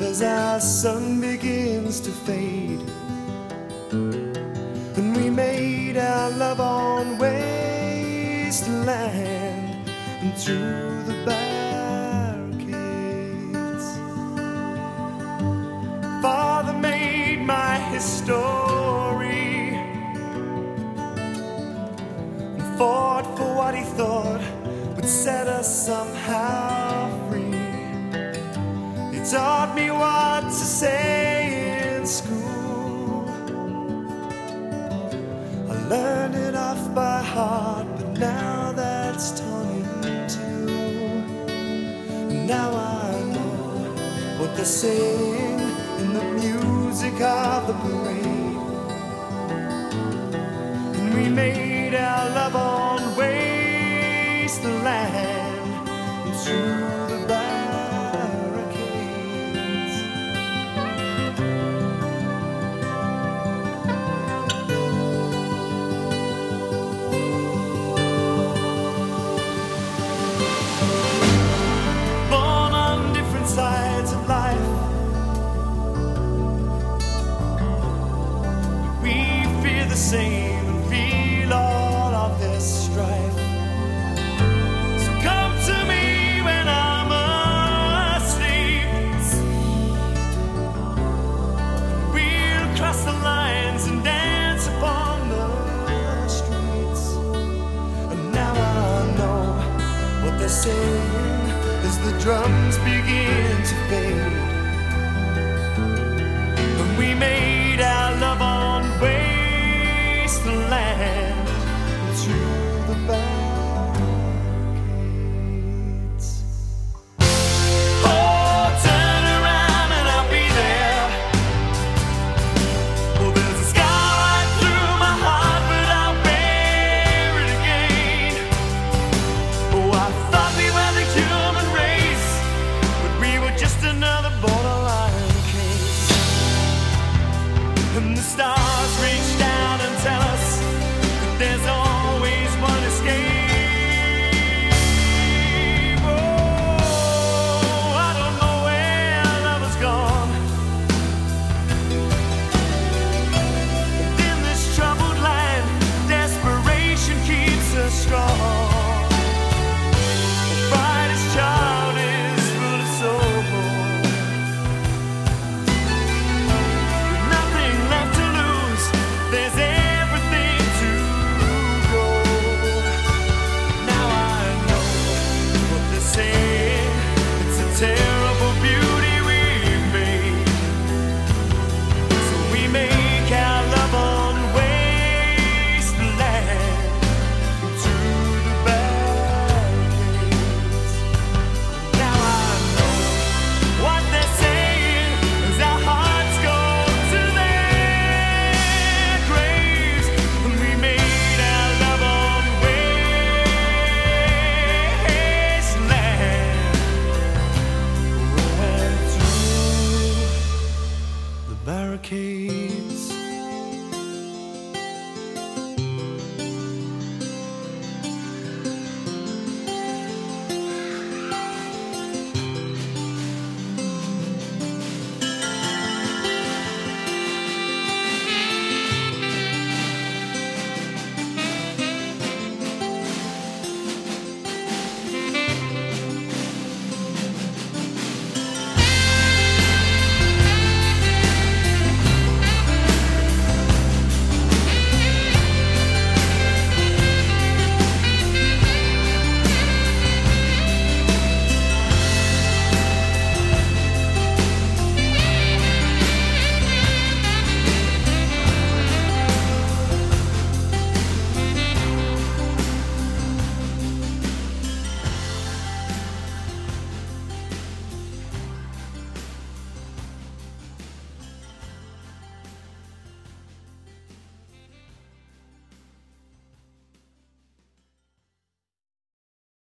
as our sun begins to fade. And we made our love on wasteland and through the barricades. Father made my history taught me what to say in school. I learned it off by heart, but now that's torn in two. Now I know what they're saying in the music of the parade. And we made our love on wasteland and as the drums begin to fade. Borderline case. And the stars